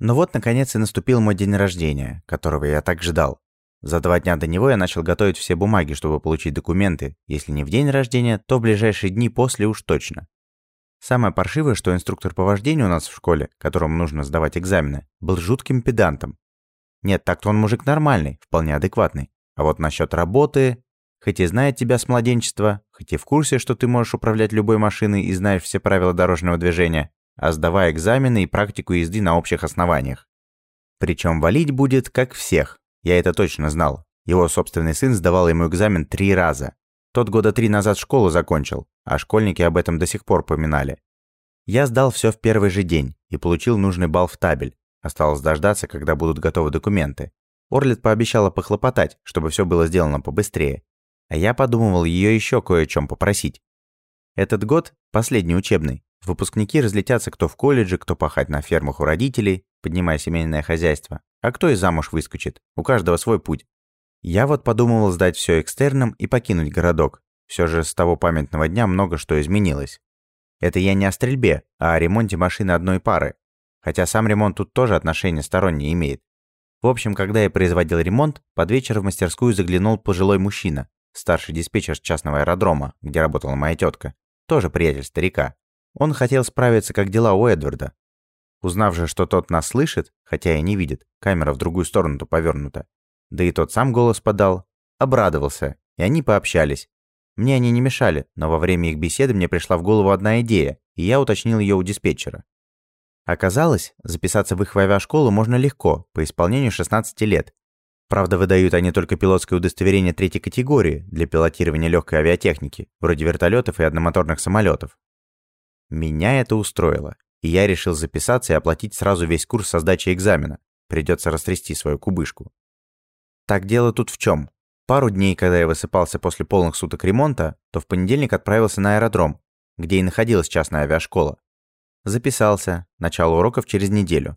Но вот, наконец, и наступил мой день рождения, которого я так ждал. За два дня до него я начал готовить все бумаги, чтобы получить документы, если не в день рождения, то в ближайшие дни после уж точно. Самое паршивое, что инструктор по вождению у нас в школе, которому нужно сдавать экзамены, был жутким педантом. Нет, так-то он мужик нормальный, вполне адекватный. А вот насчет работы, хоть и знает тебя с младенчества, хоть и в курсе, что ты можешь управлять любой машиной и знаешь все правила дорожного движения, а сдавая экзамены и практику езды на общих основаниях. Причем валить будет как всех, я это точно знал. Его собственный сын сдавал ему экзамен три раза. Тот года три назад школу закончил, а школьники об этом до сих пор поминали. Я сдал все в первый же день и получил нужный балл в табель. Осталось дождаться, когда будут готовы документы. Орлет пообещала похлопотать, чтобы все было сделано побыстрее. А я подумывал ее еще кое о чем попросить. Этот год, последний учебный, выпускники разлетятся кто в колледже, кто пахать на фермах у родителей, поднимая семейное хозяйство, а кто и замуж выскочит? У каждого свой путь. Я вот подумывал сдать все экстерном и покинуть городок. Все же с того памятного дня много что изменилось. Это я не о стрельбе, а о ремонте машины одной пары. Хотя сам ремонт тут тоже отношение стороннее имеет. В общем, когда я производил ремонт, под вечер в мастерскую заглянул пожилой мужчина, старший диспетчер частного аэродрома, где работала моя тетка, тоже приятель старика. Он хотел справиться, как дела у Эдварда, Узнав же, что тот нас слышит, хотя и не видит, камера в другую сторону-то повернута, да и тот сам голос подал, обрадовался, и они пообщались. Мне они не мешали, но во время их беседы мне пришла в голову одна идея, и я уточнил ее у диспетчера. Оказалось, записаться в их авиашколу можно легко, по исполнению 16 лет. Правда, выдают они только пилотское удостоверение третьей категории для пилотирования легкой авиатехники, вроде вертолетов и одномоторных самолетов. Меня это устроило и я решил записаться и оплатить сразу весь курс со сдачей экзамена. Придется растрясти свою кубышку. Так дело тут в чем. Пару дней, когда я высыпался после полных суток ремонта, то в понедельник отправился на аэродром, где и находилась частная авиашкола. Записался, начало уроков через неделю.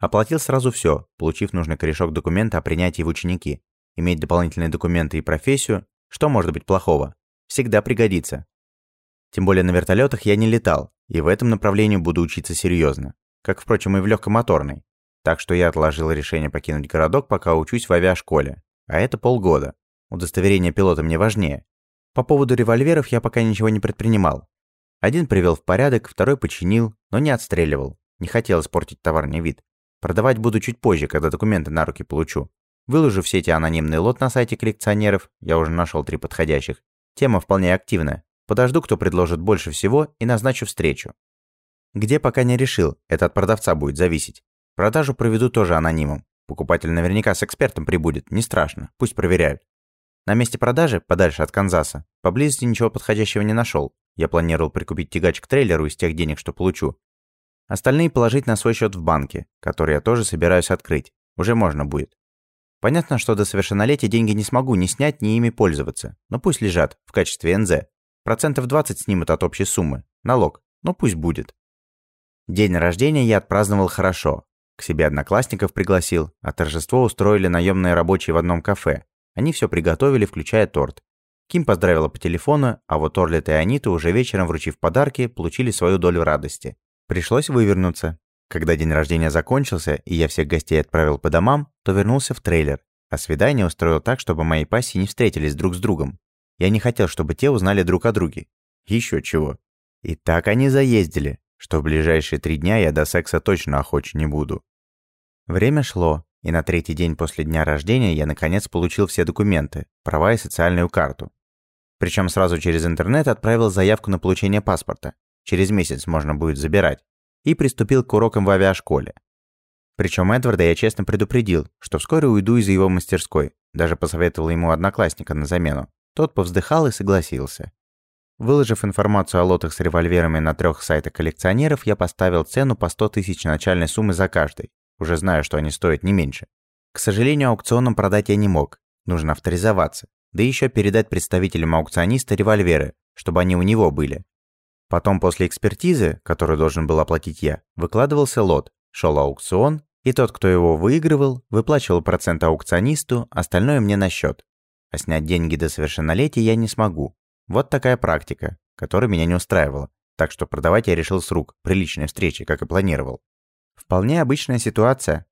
Оплатил сразу все, получив нужный корешок документа о принятии в ученики. Иметь дополнительные документы и профессию, что может быть плохого? Всегда пригодится. Тем более на вертолетах я не летал, и в этом направлении буду учиться серьезно, как, впрочем, и в легкомоторной. Так что я отложил решение покинуть городок, пока учусь в авиашколе. А это полгода. Удостоверение пилота мне важнее. По поводу револьверов я пока ничего не предпринимал. Один привел в порядок, второй починил, но не отстреливал. Не хотел испортить товарный вид. Продавать буду чуть позже, когда документы на руки получу. Выложу в сети анонимный лот на сайте коллекционеров, я уже нашел три подходящих. Тема вполне активная. Подожду, кто предложит больше всего, и назначу встречу. Где пока не решил, это от продавца будет зависеть. Продажу проведу тоже анонимом. Покупатель наверняка с экспертом прибудет, не страшно, пусть проверяют. На месте продажи, подальше от Канзаса, поблизости ничего подходящего не нашел. Я планировал прикупить тягач к трейлеру из тех денег, что получу. Остальные положить на свой счет в банке, который я тоже собираюсь открыть. Уже можно будет. Понятно, что до совершеннолетия деньги не смогу ни снять, ни ими пользоваться, но пусть лежат в качестве НЗ. Процентов 20 снимут от общей суммы. Налог. Ну пусть будет. День рождения я отпраздновал хорошо. К себе одноклассников пригласил, а торжество устроили наемные рабочие в одном кафе. Они все приготовили, включая торт. Ким поздравила по телефону, а вот Орлет и Анита, уже вечером вручив подарки, получили свою долю радости. Пришлось вывернуться. Когда день рождения закончился, и я всех гостей отправил по домам, то вернулся в трейлер, а свидание устроил так, чтобы мои пассии не встретились друг с другом. Я не хотел, чтобы те узнали друг о друге. Еще чего. И так они заездили, что в ближайшие три дня я до секса точно охоч не буду. Время шло, и на третий день после дня рождения я наконец получил все документы, права и социальную карту. Причем сразу через интернет отправил заявку на получение паспорта. Через месяц можно будет забирать. И приступил к урокам в авиашколе. Причем Эдварда я честно предупредил, что вскоре уйду из его мастерской. Даже посоветовал ему одноклассника на замену. Тот повздыхал и согласился. Выложив информацию о лотах с револьверами на трех сайтах коллекционеров, я поставил цену по 100 тысяч начальной суммы за каждый, уже знаю, что они стоят не меньше. К сожалению, аукционом продать я не мог, нужно авторизоваться, да еще передать представителям аукциониста револьверы, чтобы они у него были. Потом после экспертизы, которую должен был оплатить я, выкладывался лот, шел аукцион, и тот, кто его выигрывал, выплачивал процент аукционисту, остальное мне на счет. А снять деньги до совершеннолетия я не смогу. Вот такая практика, которая меня не устраивала. Так что продавать я решил с рук, при личной встрече, как и планировал. Вполне обычная ситуация.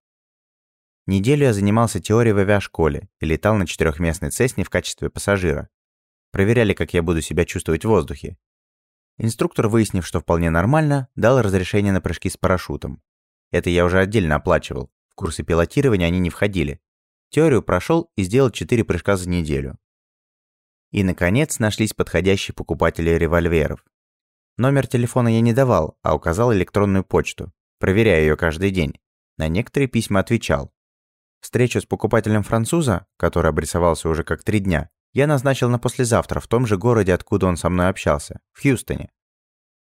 Неделю я занимался теорией в авиашколе и летал на четырехместной Цесне в качестве пассажира. Проверяли, как я буду себя чувствовать в воздухе. Инструктор, выяснив, что вполне нормально, дал разрешение на прыжки с парашютом. Это я уже отдельно оплачивал. В курсы пилотирования они не входили. Теорию прошел и сделал 4 прыжка за неделю. И, наконец, нашлись подходящие покупатели револьверов. Номер телефона я не давал, а указал электронную почту, проверяя ее каждый день. На некоторые письма отвечал. Встречу с покупателем француза, который обрисовался уже как три дня, я назначил на послезавтра в том же городе, откуда он со мной общался, в Хьюстоне.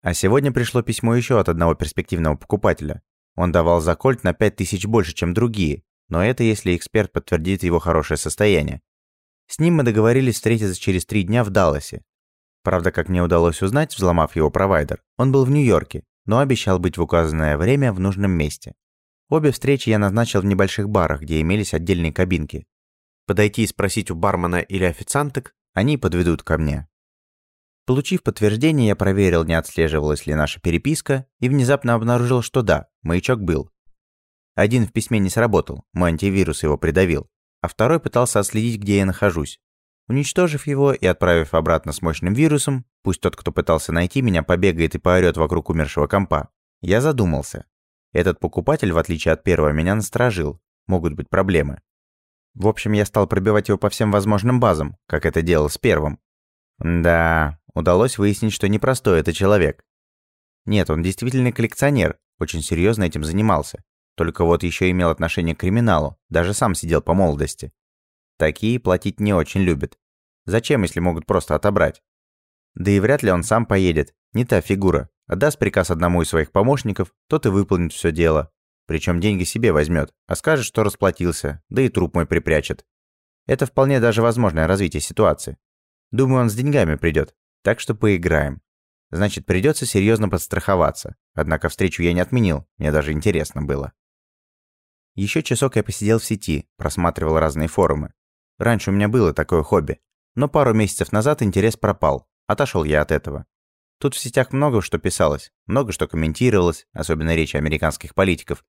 А сегодня пришло письмо еще от одного перспективного покупателя. Он давал за кольт на 5000 больше, чем другие, но это если эксперт подтвердит его хорошее состояние. С ним мы договорились встретиться через три дня в Далласе. Правда, как мне удалось узнать, взломав его провайдер, он был в Нью-Йорке, но обещал быть в указанное время в нужном месте. Обе встречи я назначил в небольших барах, где имелись отдельные кабинки. Подойти и спросить у бармена или официанток, они подведут ко мне. Получив подтверждение, я проверил, не отслеживалась ли наша переписка, и внезапно обнаружил, что да, маячок был. Один в письме не сработал, мой антивирус его придавил, а второй пытался отследить, где я нахожусь. Уничтожив его и отправив обратно с мощным вирусом, пусть тот, кто пытался найти меня, побегает и поорёт вокруг умершего компа, я задумался. Этот покупатель, в отличие от первого, меня насторожил. Могут быть проблемы. В общем, я стал пробивать его по всем возможным базам, как это делал с первым. Да, удалось выяснить, что непростой это человек. Нет, он действительно коллекционер, очень серьезно этим занимался. Только вот еще имел отношение к криминалу, даже сам сидел по молодости. Такие платить не очень любят. Зачем, если могут просто отобрать? Да и вряд ли он сам поедет, не та фигура. Отдаст приказ одному из своих помощников, тот и выполнит все дело. Причем деньги себе возьмет, а скажет, что расплатился, да и труп мой припрячет. Это вполне даже возможное развитие ситуации. Думаю, он с деньгами придет, так что поиграем. Значит, придется серьезно подстраховаться. Однако встречу я не отменил, мне даже интересно было. Еще часок я посидел в сети, просматривал разные форумы. Раньше у меня было такое хобби, но пару месяцев назад интерес пропал. Отошел я от этого. Тут в сетях много что писалось, много что комментировалось, особенно речи американских политиков.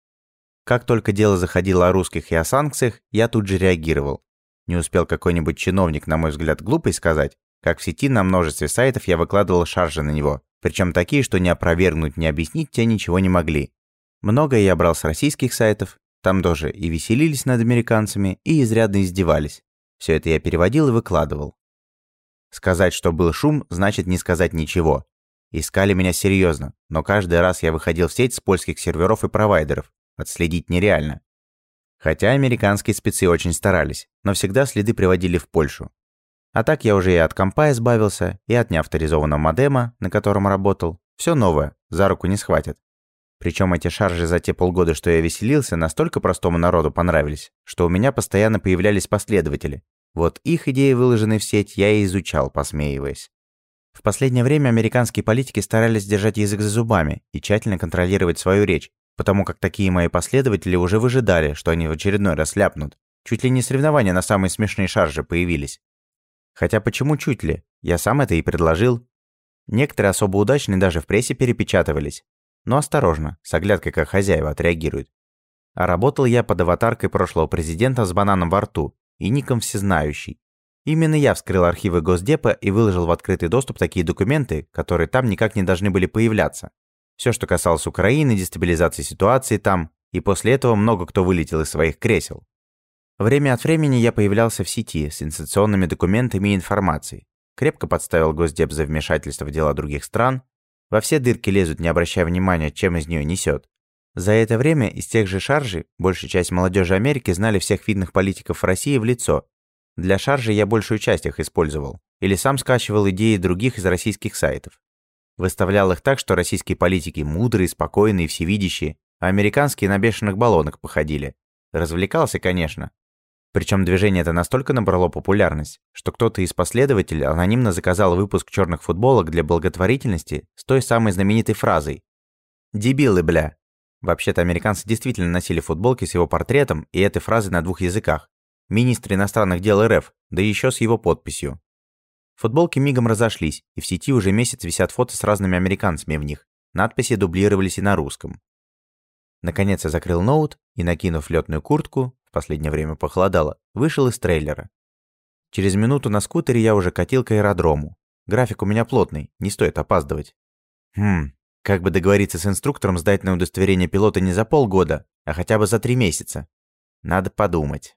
Как только дело заходило о русских и о санкциях, я тут же реагировал. Не успел какой-нибудь чиновник, на мой взгляд, глупый сказать, как в сети на множестве сайтов я выкладывал шаржи на него, причем такие, что не опровергнуть, не объяснить те ничего не могли. Многое я брал с российских сайтов, там тоже и веселились над американцами, и изрядно издевались. Все это я переводил и выкладывал. Сказать, что был шум, значит не сказать ничего. Искали меня серьезно, но каждый раз я выходил в сеть с польских серверов и провайдеров. Отследить нереально. Хотя американские спецы очень старались, но всегда следы приводили в Польшу. А так я уже и от компа избавился, и от неавторизованного модема, на котором работал. Все новое, за руку не схватят. Причем эти шаржи за те полгода, что я веселился, настолько простому народу понравились, что у меня постоянно появлялись последователи. Вот их идеи, выложенные в сеть, я и изучал, посмеиваясь. В последнее время американские политики старались держать язык за зубами и тщательно контролировать свою речь, потому как такие мои последователи уже выжидали, что они в очередной раз ляпнут. Чуть ли не соревнования на самые смешные шаржи появились. Хотя почему чуть ли? Я сам это и предложил. Некоторые особо удачные даже в прессе перепечатывались. Но осторожно, с оглядкой, как хозяева отреагируют. А работал я под аватаркой прошлого президента с бананом во рту и ником всезнающий. Именно я вскрыл архивы Госдепа и выложил в открытый доступ такие документы, которые там никак не должны были появляться. Все, что касалось Украины, дестабилизации ситуации там, и после этого много кто вылетел из своих кресел. Время от времени я появлялся в сети с сенсационными документами и информацией. Крепко подставил Госдеп за вмешательство в дела других стран. Во все дырки лезут, не обращая внимания, чем из нее несет. За это время из тех же шаржей большая часть молодежи Америки знали всех видных политиков России в лицо для шаржи я большую часть их использовал. Или сам скачивал идеи других из российских сайтов. Выставлял их так, что российские политики мудрые, спокойные, всевидящие, а американские на бешеных баллонах походили. Развлекался, конечно. Причем движение это настолько набрало популярность, что кто-то из последователей анонимно заказал выпуск черных футболок для благотворительности с той самой знаменитой фразой «Дебилы, бля». Вообще-то американцы действительно носили футболки с его портретом и этой фразой на двух языках министр иностранных дел РФ, да еще с его подписью. Футболки мигом разошлись, и в сети уже месяц висят фото с разными американцами в них. Надписи дублировались и на русском. Наконец я закрыл ноут и, накинув летную куртку, в последнее время похолодало, вышел из трейлера. Через минуту на скутере я уже катил к аэродрому. График у меня плотный, не стоит опаздывать. Хм, как бы договориться с инструктором сдать на удостоверение пилота не за полгода, а хотя бы за три месяца. Надо подумать.